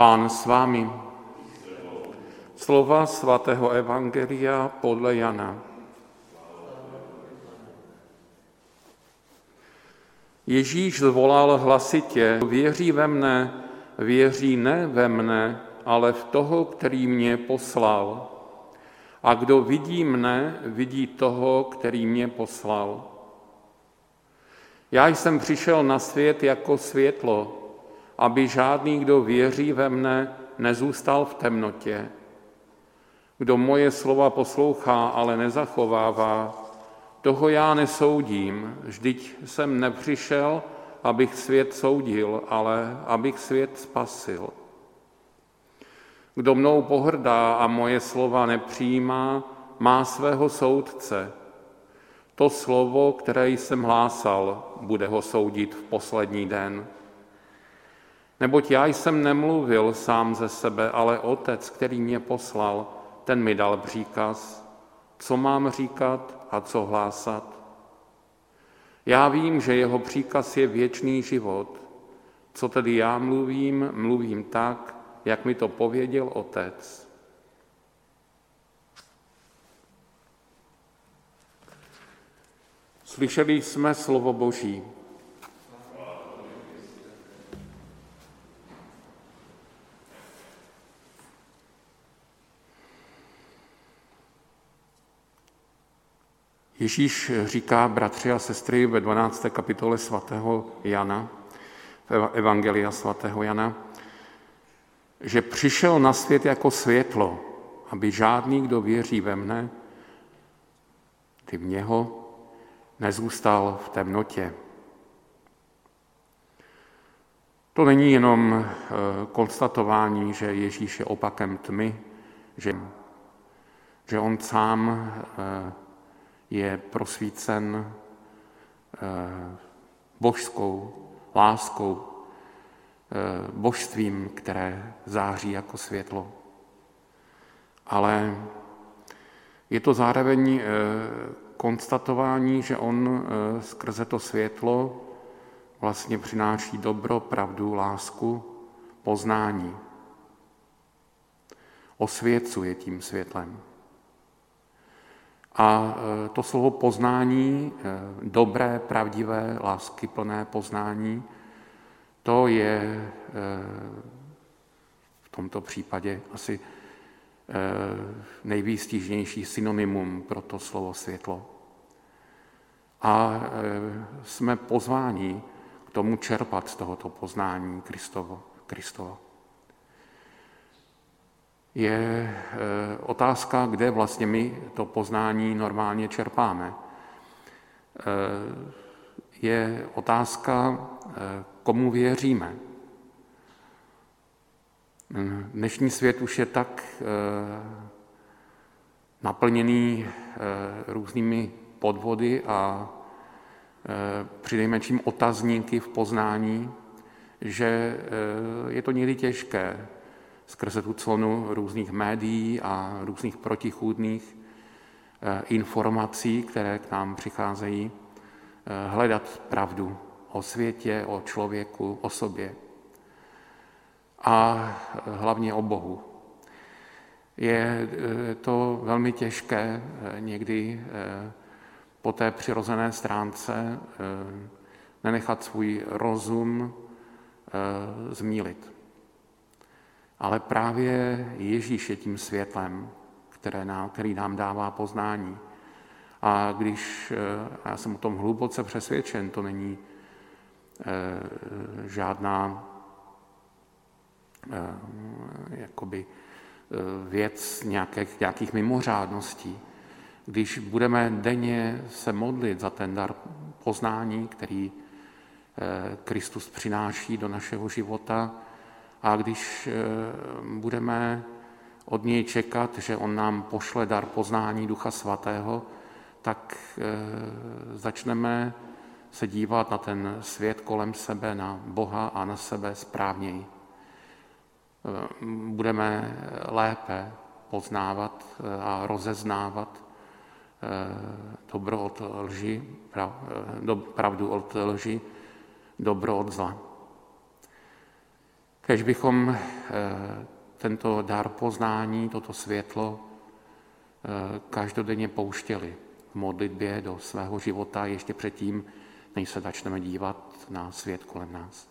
Pán s vámi. Slova svatého Evangelia podle Jana. Ježíš zvolal hlasitě, věří ve mne, věří ne ve mne, ale v toho, který mě poslal. A kdo vidí mne, vidí toho, který mě poslal. Já jsem přišel na svět jako světlo, aby žádný, kdo věří ve mne, nezůstal v temnotě. Kdo moje slova poslouchá, ale nezachovává, toho já nesoudím. Vždyť jsem nepřišel, abych svět soudil, ale abych svět spasil. Kdo mnou pohrdá a moje slova nepřijímá, má svého soudce. To slovo, které jsem hlásal, bude ho soudit v poslední den. Neboť já jsem nemluvil sám ze sebe, ale otec, který mě poslal, ten mi dal příkaz, co mám říkat a co hlásat. Já vím, že jeho příkaz je věčný život. Co tedy já mluvím, mluvím tak, jak mi to pověděl otec. Slyšeli jsme slovo Boží. Ježíš říká, bratři a sestry, ve 12. kapitole svatého Jana, Evangelia svatého Jana, že přišel na svět jako světlo, aby žádný, kdo věří ve mne, ty v něho, nezůstal v temnotě. To není jenom eh, konstatování, že Ježíš je opakem tmy, že, že on sám eh, je prosvícen eh, božskou láskou, eh, božstvím, které září jako světlo. Ale je to zároveň eh, konstatování, že on skrze to světlo vlastně přináší dobro, pravdu, lásku, poznání. Osvěcuje tím světlem. A e, to slovo poznání, e, dobré, pravdivé, lásky plné poznání, to je e, v tomto případě asi nejvýstižnější synonymum pro to slovo světlo. A jsme pozváni k tomu čerpat z tohoto poznání Kristovo. Kristovo je eh, otázka, kde vlastně my to poznání normálně čerpáme. Eh, je otázka, eh, komu věříme. Dnešní svět už je tak naplněný různými podvody a přinejmenším otazníky v poznání, že je to někdy těžké skrze tu clonu různých médií a různých protichůdných eh, informací, které k nám přicházejí, eh, hledat pravdu o světě, o člověku, o sobě a hlavně o Bohu. Je eh, to velmi těžké někdy po té přirozené stránce nenechat svůj rozum zmílit. Ale právě Ježíš je tím světlem, které nám, který nám dává poznání. A když, eh, a já jsem o tom hluboce přesvědčen, to není eh, žádná eh, jakoby věc nějakých, nějakých mimořádností. Když budeme denně se modlit za ten dar poznání, který Kristus přináší do našeho života, a když eh, budeme od něj čekat, že on nám pošle dar poznání Ducha Svatého, tak eh, začneme se dívat na ten svět kolem sebe, na Boha a na sebe správněji. Eh, budeme lépe poznávat a rozeznávat dobro od lži, pravdu od lži, dobro od zla. Kež bychom tento dar poznání, toto světlo každodenně pouštěli v modlitbě do svého života ještě předtím, než se začneme dívat na svět kolem nás.